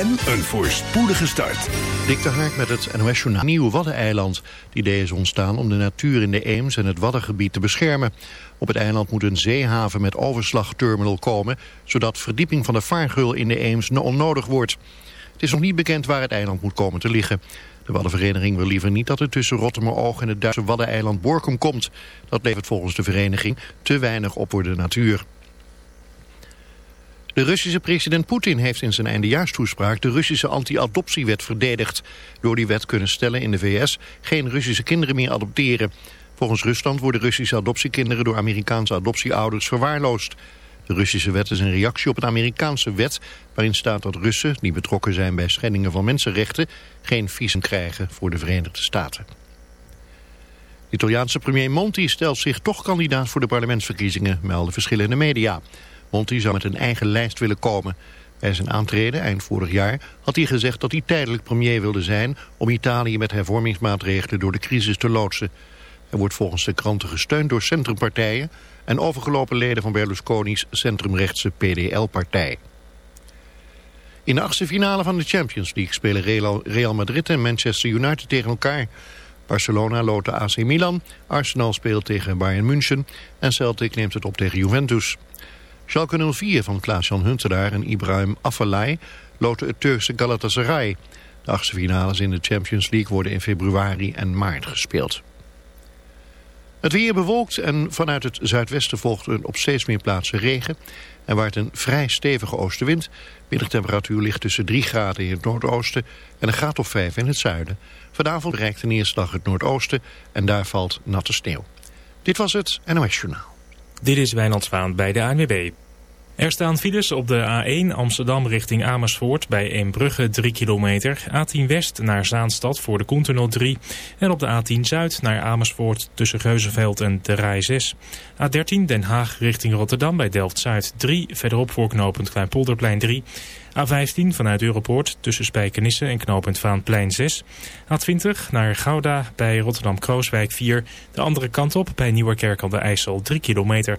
en een voorspoedige start. Dik de Hark met het NOS Journaal. Nieuw Waddeneiland. Het idee is ontstaan om de natuur in de Eems en het Waddengebied te beschermen. Op het eiland moet een zeehaven met overslagterminal komen... zodat verdieping van de vaargul in de Eems onnodig wordt. Het is nog niet bekend waar het eiland moet komen te liggen. De Waddenvereniging wil liever niet dat het tussen Rottermeroog en het Duitse Waddeneiland Borkum komt. Dat levert volgens de vereniging te weinig op voor de natuur. De Russische president Poetin heeft in zijn eindejaarstoespraak de Russische anti-adoptiewet verdedigd. Door die wet kunnen stellen in de VS geen Russische kinderen meer adopteren. Volgens Rusland worden Russische adoptiekinderen door Amerikaanse adoptieouders verwaarloosd. De Russische wet is een reactie op een Amerikaanse wet... waarin staat dat Russen, die betrokken zijn bij schendingen van mensenrechten... geen visum krijgen voor de Verenigde Staten. De Italiaanse premier Monti stelt zich toch kandidaat voor de parlementsverkiezingen... melden verschillende media. Monti zou met een eigen lijst willen komen. Bij zijn aantreden eind vorig jaar had hij gezegd dat hij tijdelijk premier wilde zijn... om Italië met hervormingsmaatregelen door de crisis te loodsen. Hij wordt volgens de kranten gesteund door centrumpartijen... en overgelopen leden van Berlusconi's centrumrechtse PDL-partij. In de achtste finale van de Champions League spelen Real Madrid en Manchester United tegen elkaar. Barcelona loopt de AC Milan, Arsenal speelt tegen Bayern München en Celtic neemt het op tegen Juventus. Schalke 04 van Klaas-Jan Huntelaar en Ibrahim Afellay loten het Turkse Galatasaray. De achtste finales in de Champions League worden in februari en maart gespeeld. Het weer bewolkt en vanuit het zuidwesten volgt een op steeds meer plaatsen regen. En waart een vrij stevige oostenwind. Middagtemperatuur ligt tussen 3 graden in het noordoosten en een graad of 5 in het zuiden. Vanavond bereikt de neerslag het noordoosten en daar valt natte sneeuw. Dit was het NOS Journaal. Dit is Wijnand Zwaan bij de ANWB. Er staan files op de A1 Amsterdam richting Amersfoort bij Eembrugge 3 kilometer. A10 West naar Zaanstad voor de Koentunnel 3. En op de A10 Zuid naar Amersfoort tussen Geuzenveld en de Rij 6. A13 Den Haag richting Rotterdam bij Delft-Zuid 3. Verderop voor knooppunt Kleinpolderplein 3. A15 vanuit Europoort tussen Spijkenisse en knooppunt Vaanplein 6. A20 naar Gouda bij Rotterdam-Krooswijk 4. De andere kant op bij Nieuwerkerk aan de IJssel 3 kilometer.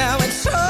Now it's all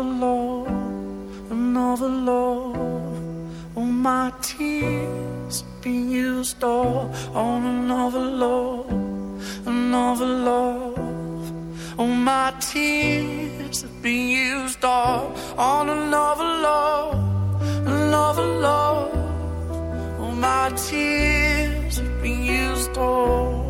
another law, another law. All oh, my tears be used all on another law, another law. All oh, my tears be used all on another law, another law. All oh, my tears be used all.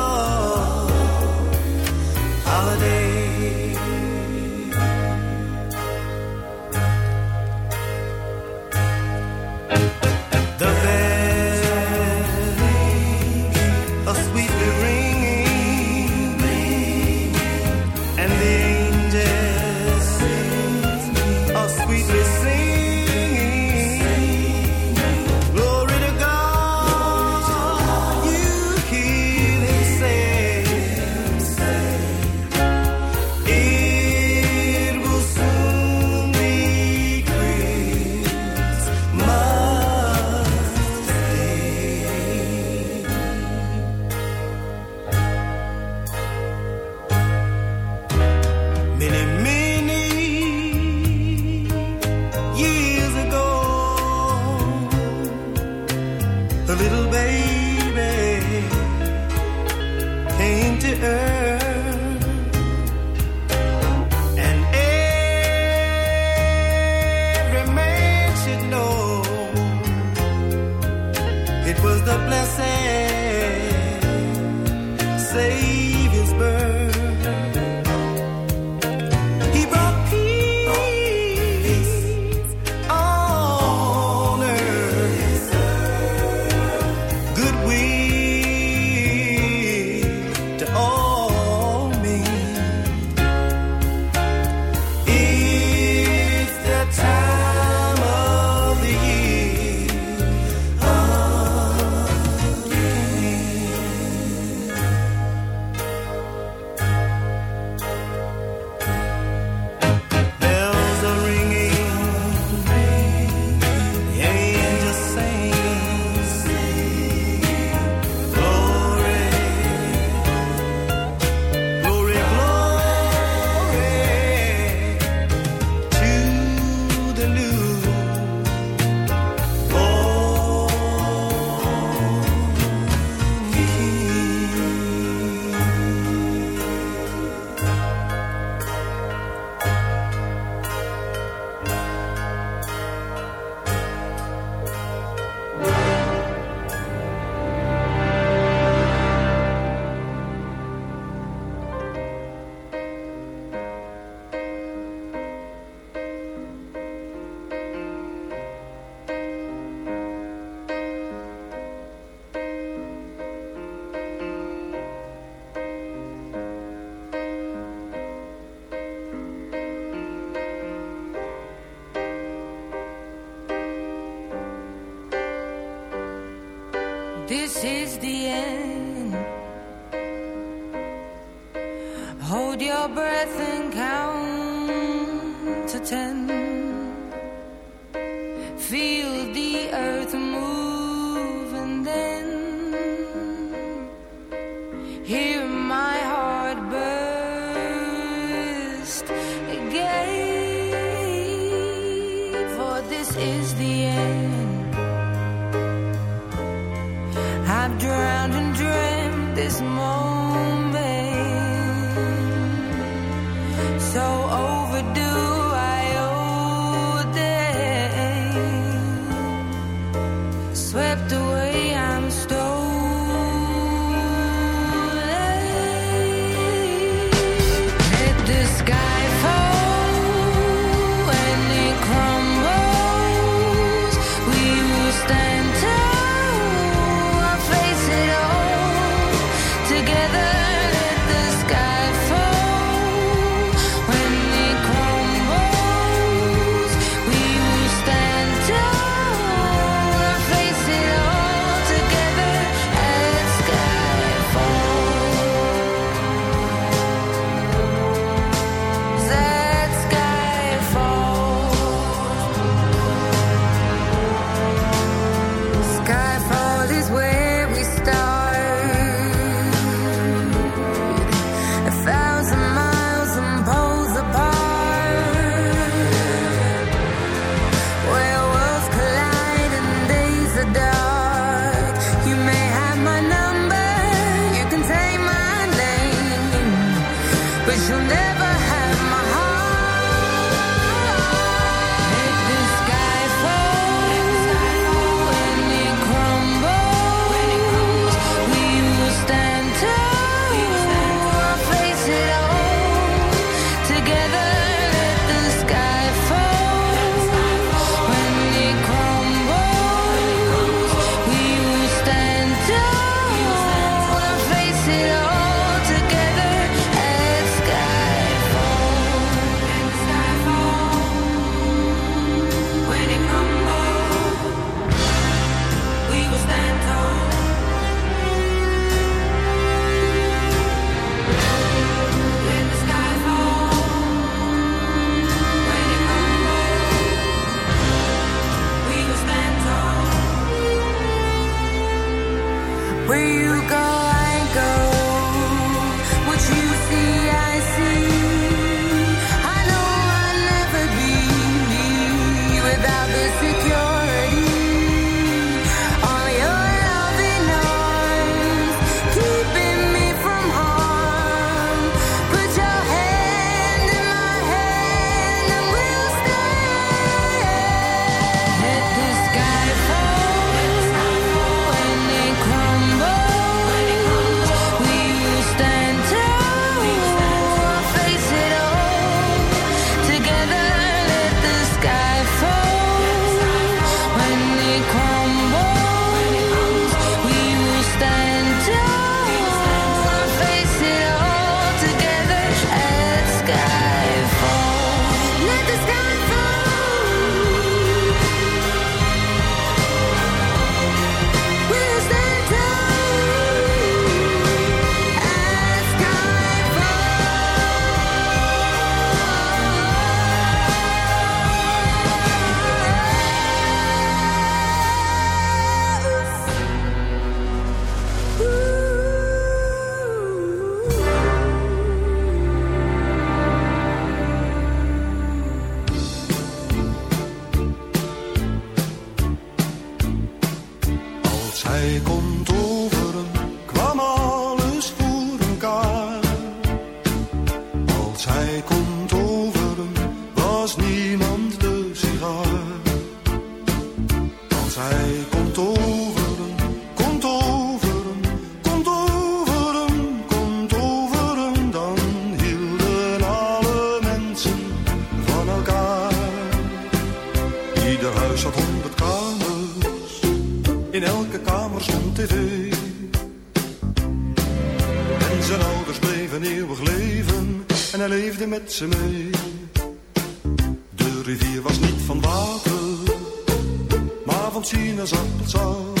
niemand de dus sigaar. Als hij komt overen, komt overen, komt overen, komt overen, dan hielden alle mensen van elkaar. Ieder huis had honderd kamers, in elke kamer stond tv. En zijn ouders bleven eeuwig leven en hij leefde met ze mee. Tina's up and down.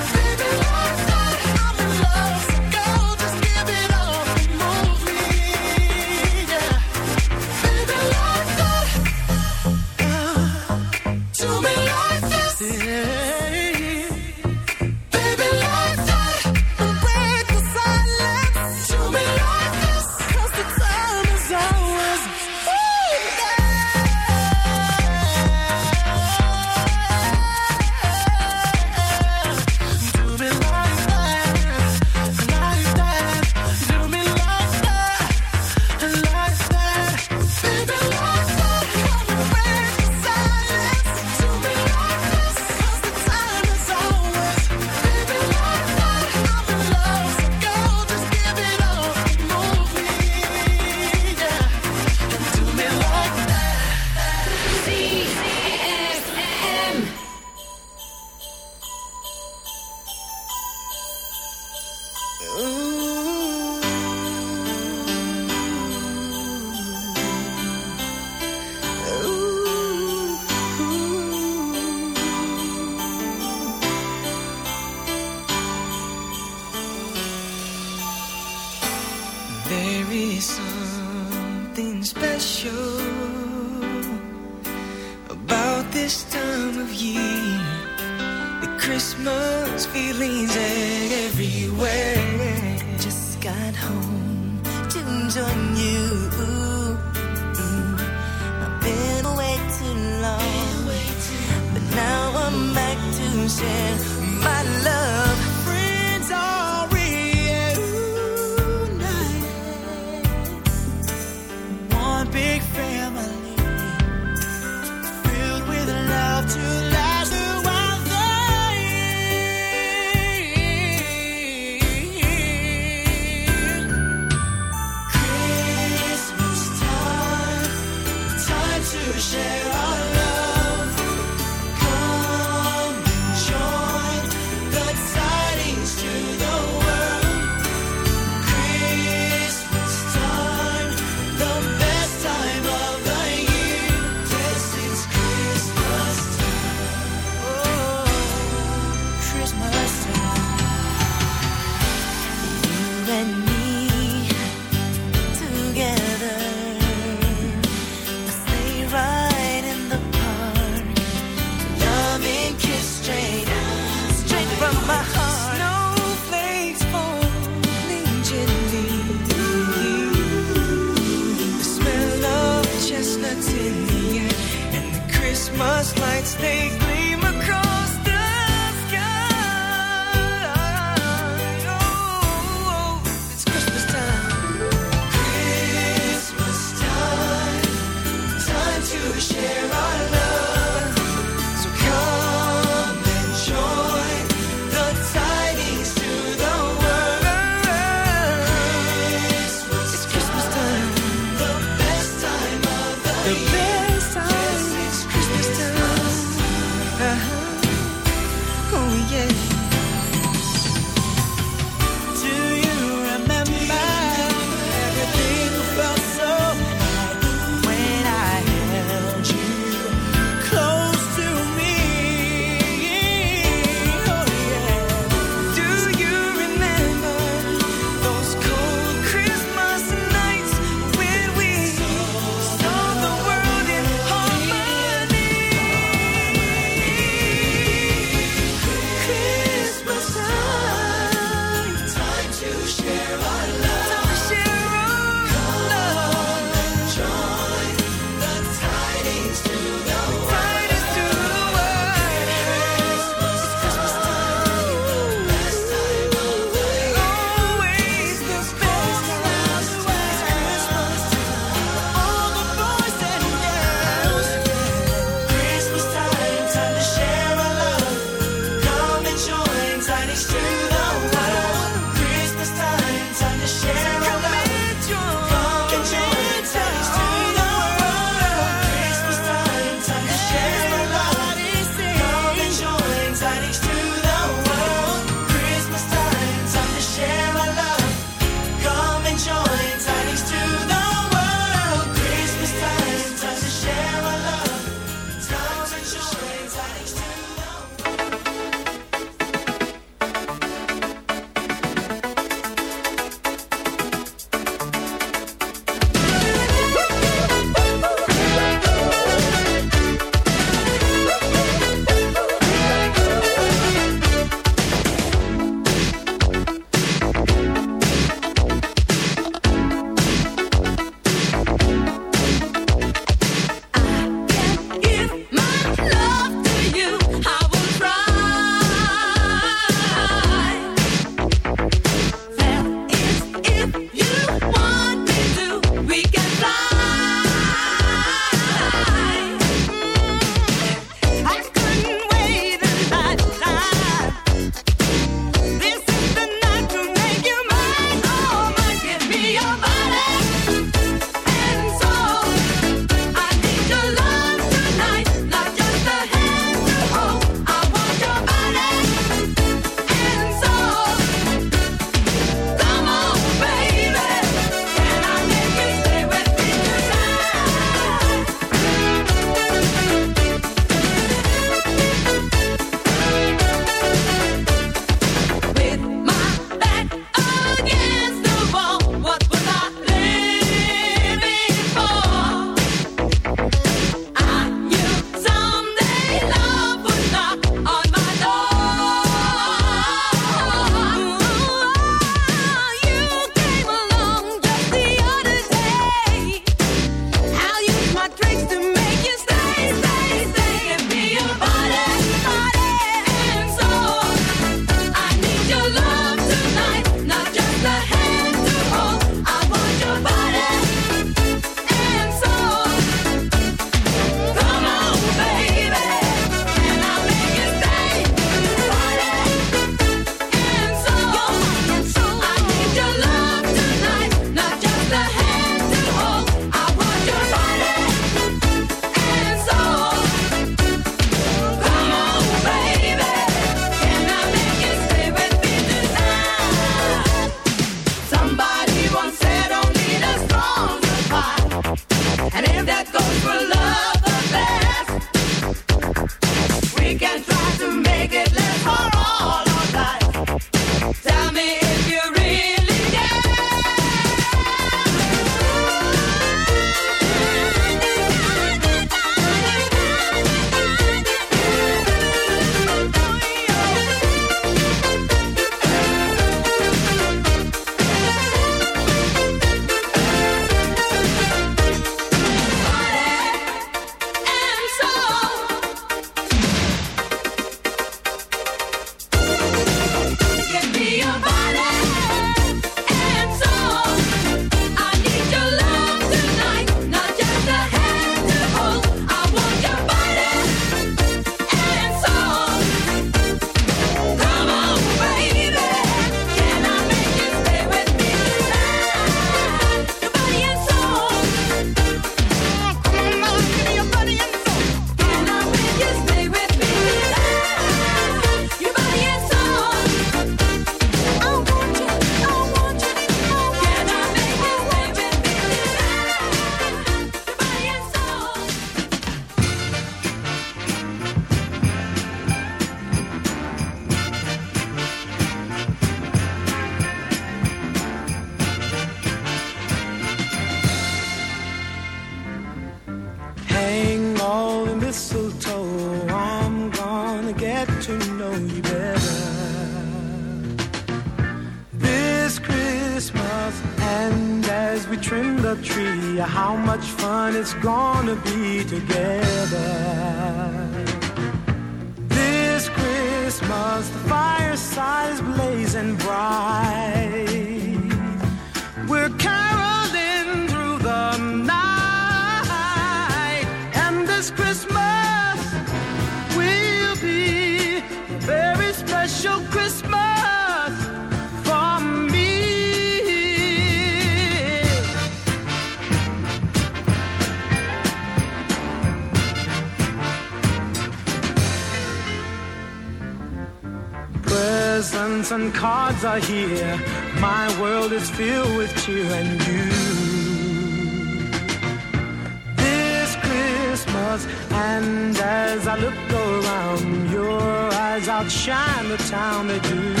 Outshine the town they do.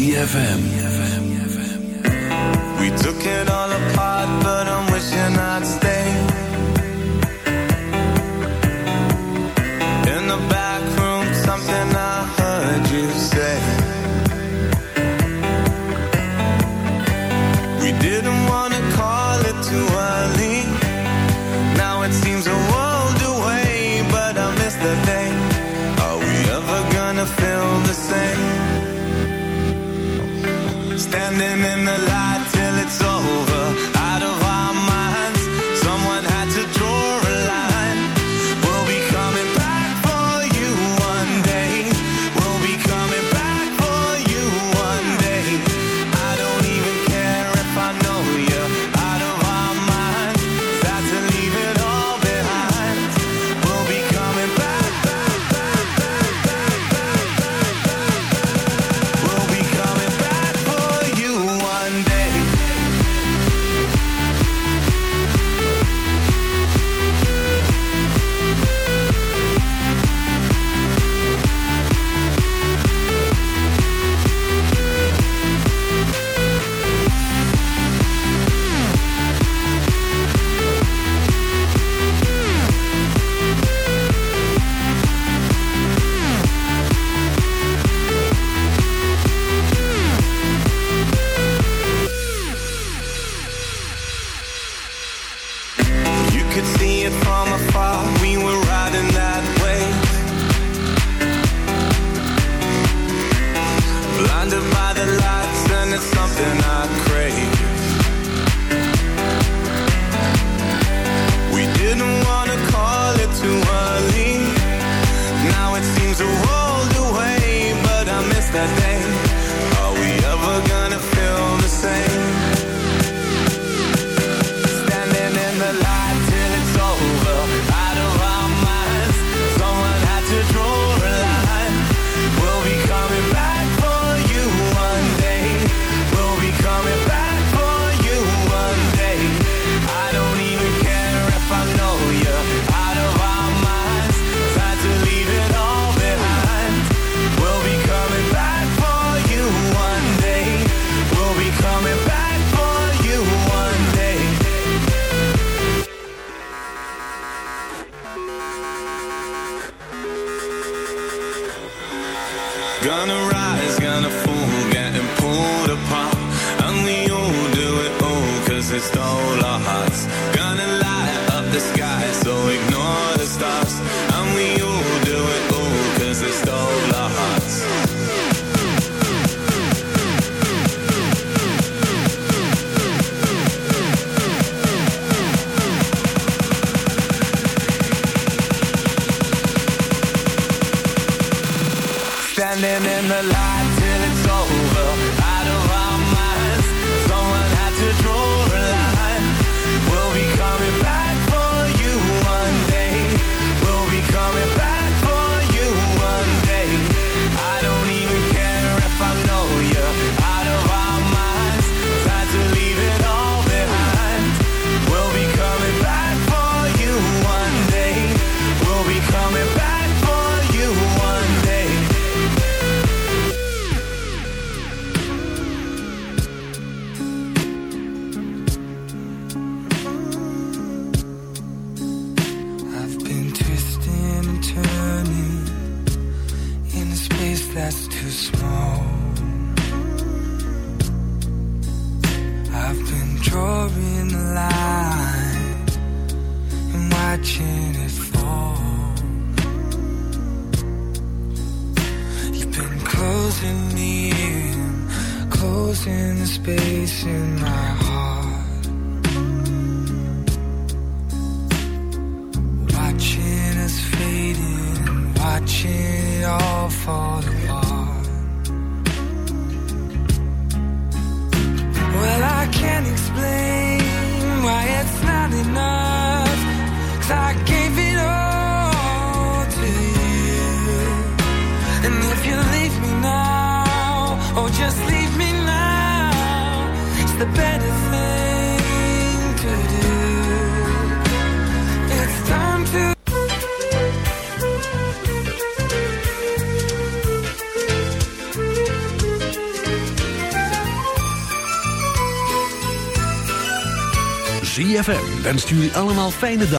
ZFM. Wenst jullie allemaal fijne dag.